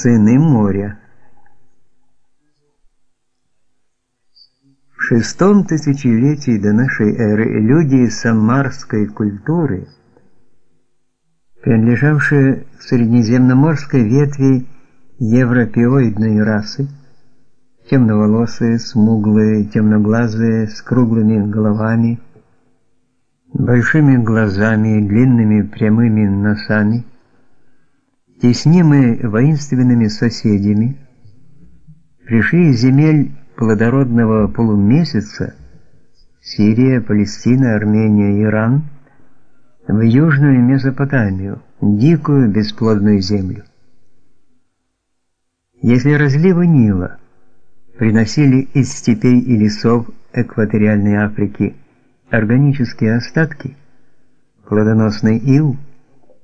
Сыны моря. В шестом тысячелетии до нашей эры люди самарской культуры, принадлежавшие среднеземноморской ветви европеоидной расы, темноволосые, смуглые, темноглазые, с круглыми головами, большими глазами длинными прямыми носами, теснимые воинственными соседями, пришли из земель плодородного полумесяца Сирия, Палестина, Армения, Иран в Южную Месопотамию, дикую бесплодную землю. Если разливы Нила приносили из степей и лесов экваториальной Африки органические остатки, плодоносный ил,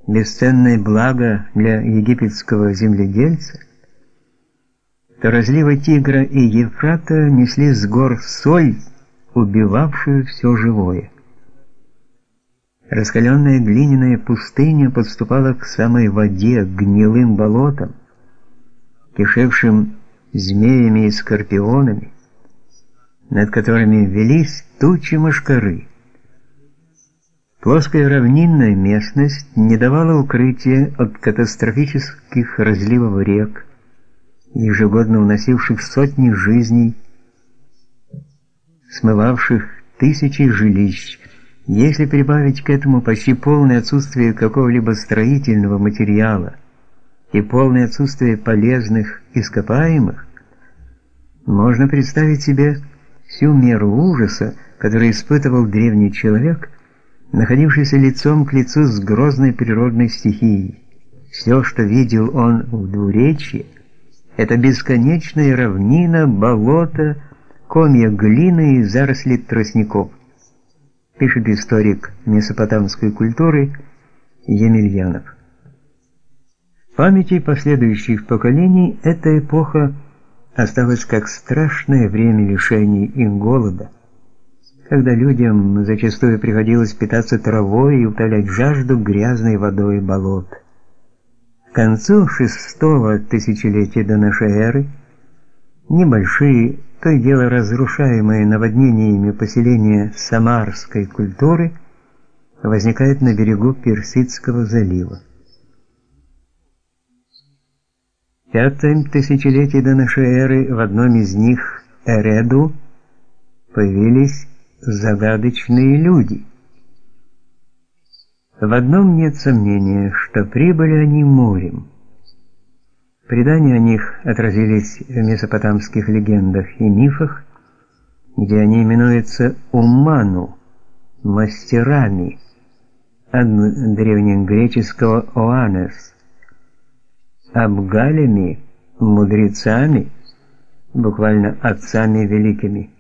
бесценное благо для египетского земледельца, то разливы Тигра и Евфрата несли с гор соль, убивавшую все живое. Раскаленная глиняная пустыня подступала к самой воде, к гнилым болотам, кишевшим змеями и скорпионами, над которыми велись тучи мошкары. Плоская равнинная местность не давала укрытия от катастрофических разливов рек, ежегодно уносивших сотни жизней, смывавших тысячи жилищ. Если прибавить к этому почти полное отсутствие какого-либо строительного материала и полное отсутствие полезных ископаемых, можно представить себе всю меру ужаса, который испытывал древний человек, находившийся лицом к лицу с грозной природной стихией. Все, что видел он в двуречье, это бесконечная равнина, болото, комья глины и заросли тростников, пишет историк месопотамской культуры Емельянов. В памяти последующих поколений эта эпоха осталось как страшное время лишений и голода, когда людям зачастую приходилось питаться травой и утолять жажду грязной водой болот. К концу шестого тысячелетия до нашей эры небольшие, то и дело разрушаемые наводнениями поселения самарской культуры возникают на берегу Персидского залива. пятом тысячелетии до нашей эры в одном из них, Эреду, появились загадочные люди. В одном нет сомнения, что прибыли они морем. Предания о них отразились в месопотамских легендах и мифах, где они именуются Уману, мастерами, от древнегреческого Оанес, Абгалями, мудрецами, буквально отцами великими,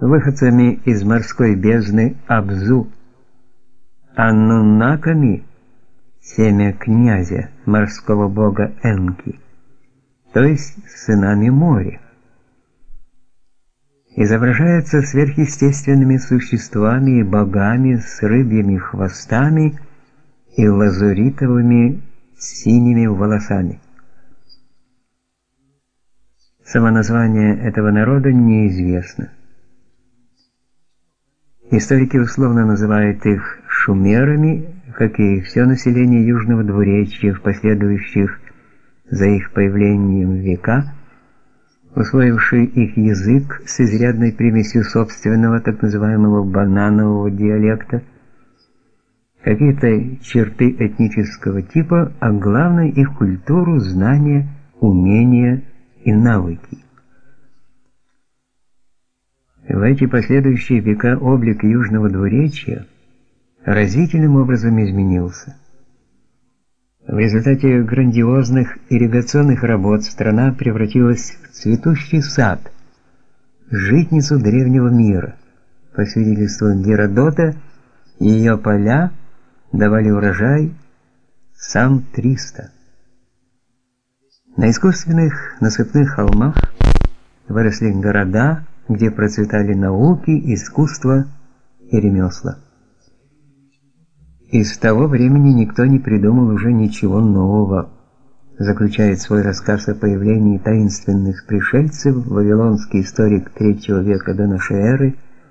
выходцами из морской бездны Абзу, аннунаками, семя князя, морского бога Энки, то есть сынами моря. Изображаются сверхъестественными существами и богами с рыбьими хвостами и лазуритовыми синими волосами. Само название этого народа неизвестно. Историки условно называют их шумерами, как и все население Южного двуречья в последующих за их появлением века, усвоивший их язык с изрядной примесью собственного так называемого бананового диалекта, какие-то черты этнического типа, а главное их культуру, знания, умения и навыки. В эти последующие века облик южного двуречья разительным образом изменился. В результате грандиозных ирригационных работ страна превратилась в цветущий сад, житницу древнего мира. По свидетельству Геродота, ее поля – давали урожай сам 300. На искусственных насыпных холмах выросли города, где процветали науки, искусство и ремесла. И с того времени никто не придумал уже ничего нового. заключает свой рассказ о появлении таинственных пришельцев вавилонский историк III века до нашей эры